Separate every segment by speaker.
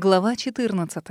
Speaker 1: Глава 14.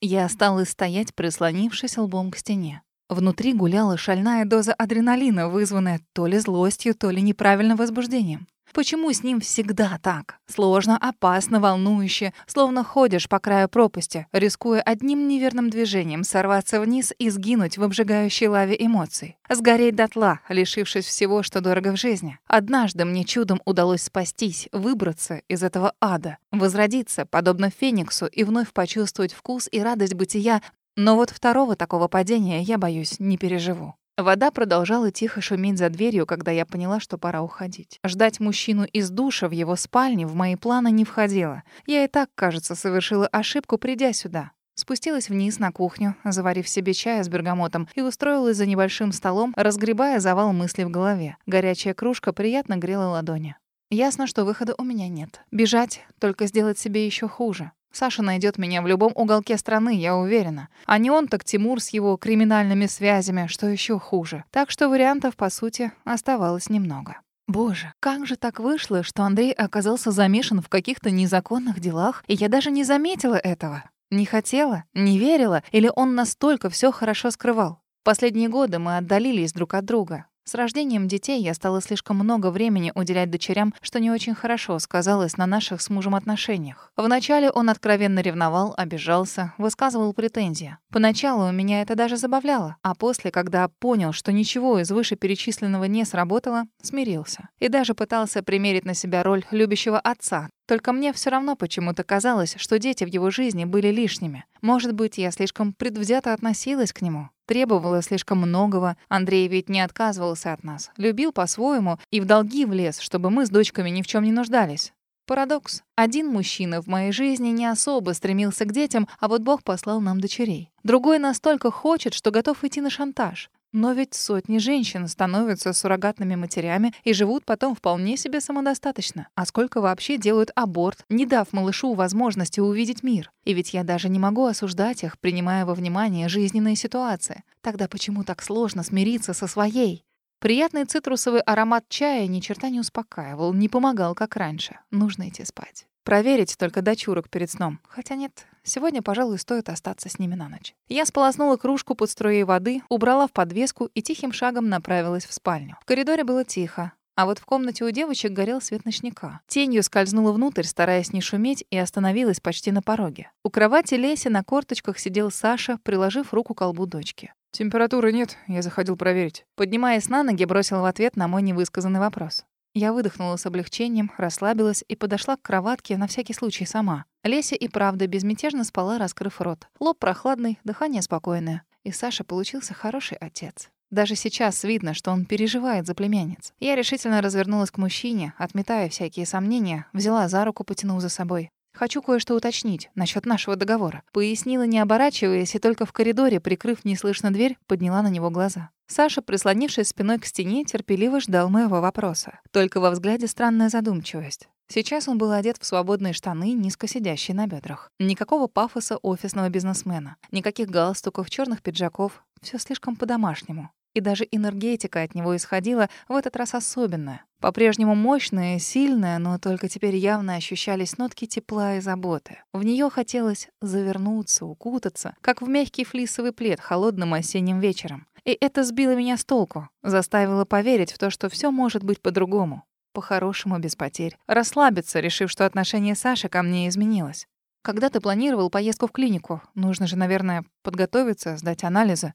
Speaker 1: Я осталась стоять, прислонившись лбом к стене. Внутри гуляла шальная доза адреналина, вызванная то ли злостью, то ли неправильным возбуждением. Почему с ним всегда так? Сложно, опасно, волнующе, словно ходишь по краю пропасти, рискуя одним неверным движением сорваться вниз и сгинуть в обжигающей лаве эмоций. Сгореть дотла, лишившись всего, что дорого в жизни. Однажды мне чудом удалось спастись, выбраться из этого ада, возродиться, подобно Фениксу, и вновь почувствовать вкус и радость бытия, но вот второго такого падения я, боюсь, не переживу. Вода продолжала тихо шуметь за дверью, когда я поняла, что пора уходить. Ждать мужчину из душа в его спальне в мои планы не входило. Я и так, кажется, совершила ошибку, придя сюда. Спустилась вниз на кухню, заварив себе чая с бергамотом, и устроилась за небольшим столом, разгребая завал мыслей в голове. Горячая кружка приятно грела ладони. Ясно, что выхода у меня нет. Бежать, только сделать себе еще хуже. Саша найдет меня в любом уголке страны, я уверена. А не он, так Тимур с его криминальными связями, что еще хуже. Так что вариантов, по сути, оставалось немного. Боже, как же так вышло, что Андрей оказался замешан в каких-то незаконных делах, и я даже не заметила этого? Не хотела, не верила, или он настолько все хорошо скрывал? Последние годы мы отдалились друг от друга. С рождением детей я стала слишком много времени уделять дочерям, что не очень хорошо сказалось на наших с мужем отношениях. Вначале он откровенно ревновал, обижался, высказывал претензии. Поначалу меня это даже забавляло, а после, когда понял, что ничего из вышеперечисленного не сработало, смирился. И даже пытался примерить на себя роль любящего отца, только мне все равно почему-то казалось, что дети в его жизни были лишними. Может быть, я слишком предвзято относилась к нему, требовала слишком многого. Андрей ведь не отказывался от нас, любил по-своему и в долги влез, чтобы мы с дочками ни в чем не нуждались. Парадокс. Один мужчина в моей жизни не особо стремился к детям, а вот Бог послал нам дочерей. Другой настолько хочет, что готов идти на шантаж. Но ведь сотни женщин становятся суррогатными матерями и живут потом вполне себе самодостаточно. А сколько вообще делают аборт, не дав малышу возможности увидеть мир? И ведь я даже не могу осуждать их, принимая во внимание жизненные ситуации. Тогда почему так сложно смириться со своей? Приятный цитрусовый аромат чая ни черта не успокаивал, не помогал, как раньше. Нужно идти спать. Проверить только дочурок перед сном. Хотя нет, сегодня, пожалуй, стоит остаться с ними на ночь. Я сполоснула кружку под струей воды, убрала в подвеску и тихим шагом направилась в спальню. В коридоре было тихо. А вот в комнате у девочек горел свет ночника. Тенью скользнула внутрь, стараясь не шуметь, и остановилась почти на пороге. У кровати Леси на корточках сидел Саша, приложив руку к колбу дочки.
Speaker 2: «Температуры нет, я заходил проверить».
Speaker 1: Поднимаясь на ноги, бросил в ответ на мой невысказанный вопрос. Я выдохнула с облегчением, расслабилась и подошла к кроватке на всякий случай сама. Леся и правда безмятежно спала, раскрыв рот. Лоб прохладный, дыхание спокойное. И Саша получился хороший отец. Даже сейчас видно, что он переживает за племянниц. Я решительно развернулась к мужчине, отметая всякие сомнения, взяла за руку, потянув за собой. «Хочу кое-что уточнить насчет нашего договора», пояснила, не оборачиваясь, и только в коридоре, прикрыв неслышно дверь, подняла на него глаза. Саша, прислонившись спиной к стене, терпеливо ждал моего вопроса. Только во взгляде странная задумчивость. Сейчас он был одет в свободные штаны, низко сидящие на бедрах. Никакого пафоса офисного бизнесмена, никаких галстуков, черных пиджаков. Все слишком по-домашнему. И даже энергетика от него исходила в этот раз особенная. По-прежнему мощная, сильная, но только теперь явно ощущались нотки тепла и заботы. В нее хотелось завернуться, укутаться, как в мягкий флисовый плед холодным осенним вечером. И это сбило меня с толку, заставило поверить в то, что все может быть по-другому. По-хорошему, без потерь. Расслабиться, решив, что отношение Саши ко мне изменилось. Когда ты планировал поездку в клинику? Нужно же, наверное, подготовиться, сдать анализы.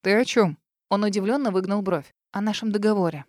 Speaker 2: Ты о чем?
Speaker 1: Он удивленно выгнул бровь. О нашем договоре.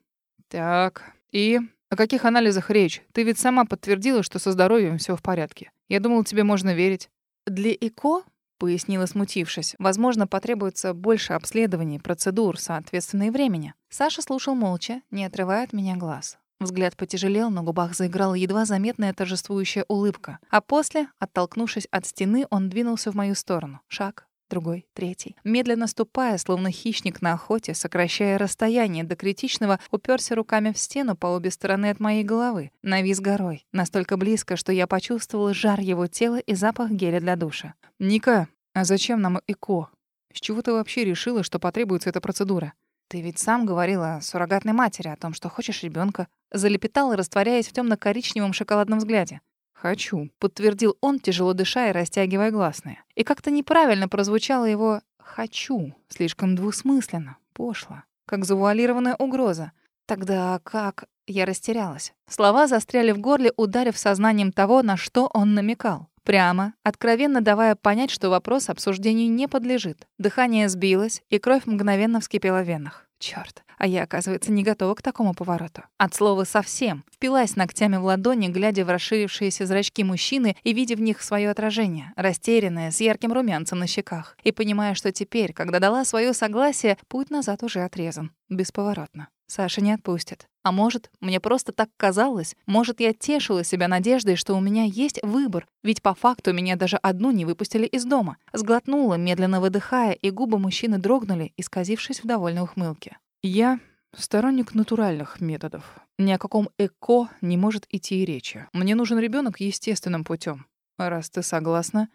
Speaker 2: Так, и о каких анализах речь? Ты ведь сама подтвердила, что со здоровьем все в порядке. Я думал, тебе можно верить.
Speaker 1: Для ЭКО пояснила, смутившись. Возможно, потребуется больше обследований, процедур, соответственно, и времени. Саша слушал молча, не отрывая от меня глаз. Взгляд потяжелел, на губах заиграла едва заметная торжествующая улыбка. А после, оттолкнувшись от стены, он двинулся в мою сторону. Шаг, другой, третий. Медленно ступая, словно хищник на охоте, сокращая расстояние до критичного, уперся руками в стену по обе стороны от моей головы. Навис горой. Настолько близко, что я почувствовала жар его тела и запах геля для душа.
Speaker 2: «Ника, а зачем нам ЭКО? С чего ты вообще решила, что потребуется эта процедура?»
Speaker 1: «Ты ведь сам говорила суррогатной матери, о том, что хочешь ребенка. Залепетала, растворяясь в темно коричневом шоколадном взгляде.
Speaker 2: «Хочу», —
Speaker 1: подтвердил он, тяжело дыша и растягивая гласные. И как-то неправильно прозвучало его «хочу», слишком двусмысленно, пошло, как завуалированная угроза. Тогда как... Я растерялась. Слова застряли в горле, ударив сознанием того, на что он намекал. Прямо, откровенно давая понять, что вопрос обсуждению не подлежит. Дыхание сбилось, и кровь мгновенно вскипела в венах. Чёрт, а я, оказывается, не готова к такому повороту. От слова «совсем». Впилась ногтями в ладони, глядя в расширившиеся зрачки мужчины и видя в них свое отражение, растерянное, с ярким румянцем на щеках, и понимая, что теперь, когда дала свое согласие, путь назад уже отрезан. Бесповоротно. Саша не отпустит. А может, мне просто так казалось, может, я тешила себя надеждой, что у меня есть выбор, ведь по факту меня даже одну не выпустили из дома. Сглотнула, медленно выдыхая, и губы мужчины дрогнули, исказившись в довольной ухмылке.
Speaker 2: Я сторонник натуральных методов. Ни о каком эко не может идти и речи. Мне нужен ребенок естественным путем. Раз ты согласна...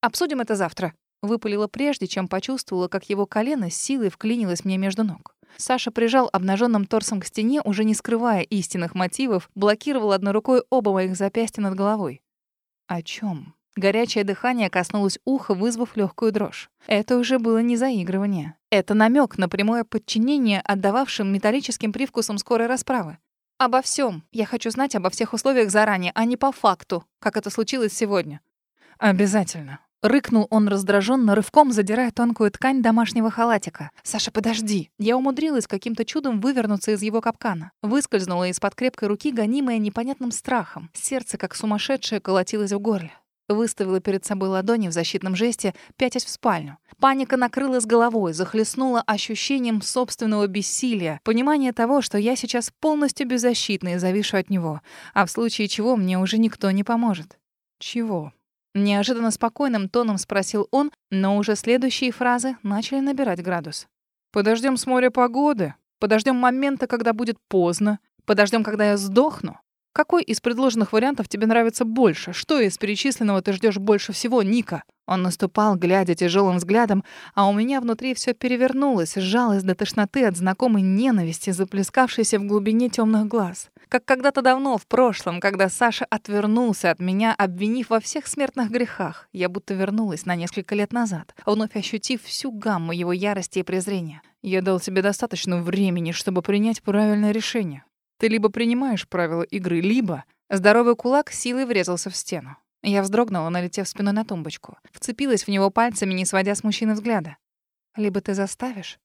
Speaker 1: Обсудим это завтра. Выпалила прежде, чем почувствовала, как его колено с силой вклинилось мне между ног. Саша прижал обнаженным торсом к стене, уже не скрывая истинных мотивов, блокировал одной рукой оба моих запястья над головой. О чем? Горячее дыхание коснулось уха, вызвав легкую дрожь. Это уже было не заигрывание. Это намек на прямое подчинение, отдававшим металлическим привкусом скорой расправы. Обо всем. Я хочу знать обо всех условиях заранее, а не по факту, как это случилось сегодня.
Speaker 2: Обязательно.
Speaker 1: Рыкнул он раздраженно, рывком задирая тонкую ткань домашнего халатика. «Саша, подожди!» Я умудрилась каким-то чудом вывернуться из его капкана. Выскользнула из-под крепкой руки, гонимая непонятным страхом. Сердце, как сумасшедшее, колотилось в горле. Выставила перед собой ладони в защитном жесте, пятясь в спальню. Паника накрыла с головой, захлестнула ощущением собственного бессилия, понимание того, что я сейчас полностью беззащитна и завишу от него, а в случае чего мне уже никто не поможет.
Speaker 2: «Чего?»
Speaker 1: Неожиданно спокойным тоном спросил он, но уже следующие фразы начали набирать градус.
Speaker 2: Подождем с моря погоды, подождем момента, когда будет поздно, подождем, когда я сдохну. Какой из предложенных вариантов тебе нравится больше? Что из перечисленного ты ждешь больше всего, Ника?
Speaker 1: Он наступал, глядя тяжелым взглядом, а у меня внутри все перевернулось, сжалось до тошноты от знакомой ненависти, заплескавшейся в глубине темных глаз. Как когда-то давно, в прошлом, когда Саша отвернулся от меня, обвинив во всех смертных грехах, я будто вернулась на несколько лет назад, вновь ощутив всю гамму его ярости и презрения.
Speaker 2: Я дал тебе достаточно времени, чтобы принять правильное решение. Ты либо принимаешь правила игры, либо...
Speaker 1: Здоровый кулак силой врезался в стену. Я вздрогнула, налетев спиной на тумбочку. Вцепилась в него пальцами, не сводя с мужчины взгляда. «Либо ты заставишь,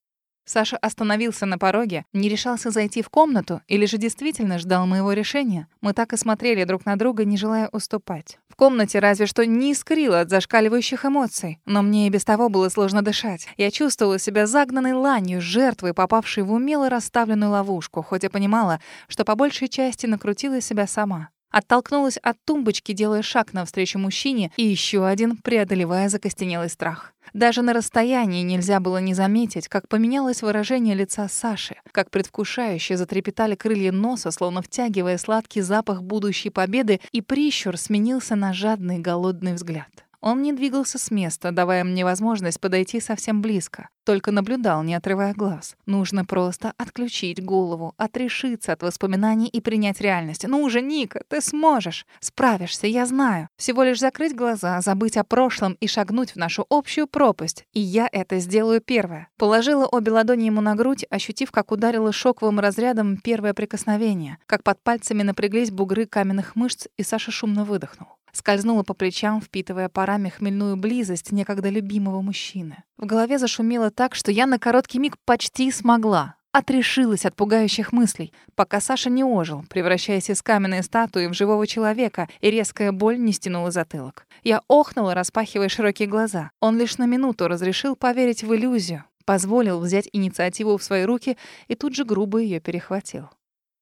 Speaker 1: Саша остановился на пороге, не решался зайти в комнату или же действительно ждал моего решения. Мы так и смотрели друг на друга, не желая уступать. В комнате разве что не искрило от зашкаливающих эмоций, но мне и без того было сложно дышать. Я чувствовала себя загнанной ланью, жертвой, попавшей в умело расставленную ловушку, хоть и понимала, что по большей части накрутила себя сама. Оттолкнулась от тумбочки, делая шаг навстречу мужчине, и еще один, преодолевая закостенелый страх. Даже на расстоянии нельзя было не заметить, как поменялось выражение лица Саши, как предвкушающе затрепетали крылья носа, словно втягивая сладкий запах будущей победы, и прищур сменился на жадный голодный взгляд. Он не двигался с места, давая мне возможность подойти совсем близко. Только наблюдал, не отрывая глаз. Нужно просто отключить голову, отрешиться от воспоминаний и принять реальность. Ну уже, Ника, ты сможешь. Справишься, я знаю. Всего лишь закрыть глаза, забыть о прошлом и шагнуть в нашу общую пропасть. И я это сделаю первое. Положила обе ладони ему на грудь, ощутив, как ударило шоковым разрядом первое прикосновение, как под пальцами напряглись бугры каменных мышц, и Саша шумно выдохнул скользнула по плечам, впитывая парами хмельную близость некогда любимого мужчины. В голове зашумело так, что я на короткий миг почти смогла. Отрешилась от пугающих мыслей, пока Саша не ожил, превращаясь из каменной статуи в живого человека, и резкая боль не стянула затылок. Я охнула, распахивая широкие глаза. Он лишь на минуту разрешил поверить в иллюзию, позволил взять инициативу в свои руки и тут же грубо ее перехватил.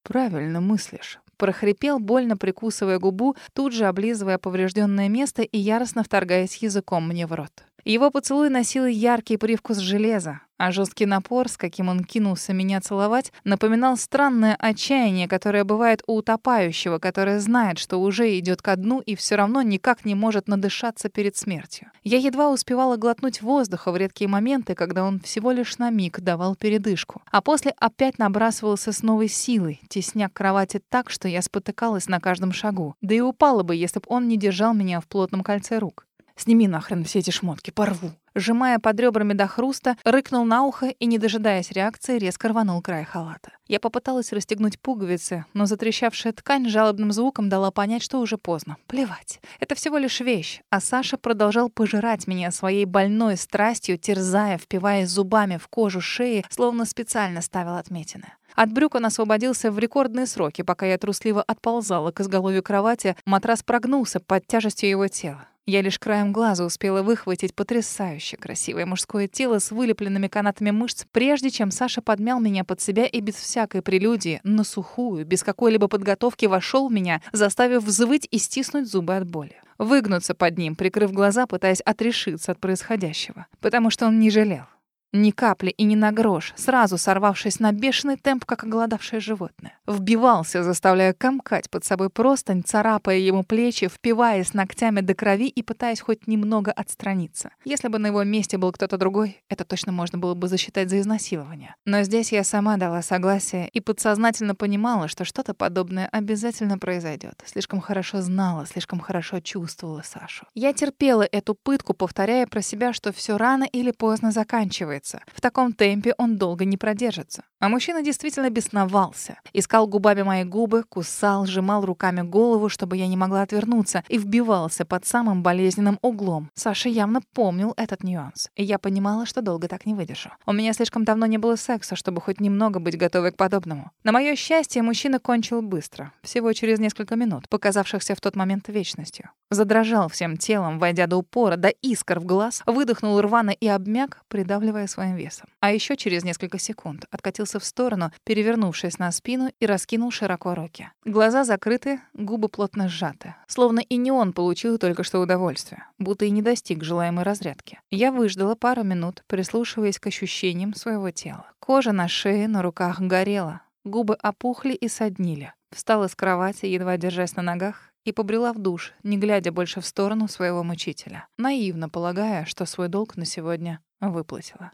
Speaker 2: «Правильно мыслишь»,
Speaker 1: прохрипел, больно прикусывая губу, тут же облизывая поврежденное место и яростно вторгаясь языком мне в рот. Его поцелуй носил яркий привкус железа, а жесткий напор, с каким он кинулся меня целовать, напоминал странное отчаяние, которое бывает у утопающего, который знает, что уже идет ко дну и все равно никак не может надышаться перед смертью. Я едва успевала глотнуть воздуха в редкие моменты, когда он всего лишь на миг давал передышку, а после опять набрасывался с новой силой, тесня к кровати так, что я спотыкалась на каждом шагу, да и упала бы, если бы он не держал меня в плотном кольце рук. «Сними нахрен все эти шмотки, порву!» Сжимая под ребрами до хруста, рыкнул на ухо и, не дожидаясь реакции, резко рванул край халата. Я попыталась расстегнуть пуговицы, но затрещавшая ткань жалобным звуком дала понять, что уже поздно. Плевать. Это всего лишь вещь. А Саша продолжал пожирать меня своей больной страстью, терзая, впиваясь зубами в кожу шеи, словно специально ставил отметины. От брюк он освободился в рекордные сроки, пока я трусливо отползала к изголовью кровати, матрас прогнулся под тяжестью его тела. Я лишь краем глаза успела выхватить потрясающе красивое мужское тело с вылепленными канатами мышц, прежде чем Саша подмял меня под себя и без всякой прелюдии, на сухую, без какой-либо подготовки вошел в меня, заставив взвыть и стиснуть зубы от боли. Выгнуться под ним, прикрыв глаза, пытаясь отрешиться от происходящего. Потому что он не жалел. Ни капли и ни на грош, сразу сорвавшись на бешеный темп, как оголодавшее животное. Вбивался, заставляя комкать под собой простынь, царапая ему плечи, впиваясь ногтями до крови и пытаясь хоть немного отстраниться. Если бы на его месте был кто-то другой, это точно можно было бы засчитать за изнасилование. Но здесь я сама дала согласие и подсознательно понимала, что что-то подобное обязательно произойдет. Слишком хорошо знала, слишком хорошо чувствовала Сашу. Я терпела эту пытку, повторяя про себя, что все рано или поздно заканчивается успокоиться. В таком темпе он долго не продержится. А мужчина действительно бесновался. Искал губами мои губы, кусал, сжимал руками голову, чтобы я не могла отвернуться, и вбивался под самым болезненным углом. Саша явно помнил этот нюанс. И я понимала, что долго так не выдержу. У меня слишком давно не было секса, чтобы хоть немного быть готовой к подобному. На мое счастье, мужчина кончил быстро. Всего через несколько минут, показавшихся в тот момент вечностью. Задрожал всем телом, войдя до упора, до искр в глаз, выдохнул рвано и обмяк, придавливая своим весом. А еще через несколько секунд откатился в сторону, перевернувшись на спину и раскинул широко руки. Глаза закрыты, губы плотно сжаты. Словно и не он получил только что удовольствие, будто и не достиг желаемой разрядки. Я выждала пару минут, прислушиваясь к ощущениям своего тела. Кожа на шее, на руках горела, губы опухли и соднили. Встала с кровати, едва держась на ногах, и побрела в душ, не глядя больше в сторону своего мучителя, наивно полагая, что свой долг на сегодня выплатила.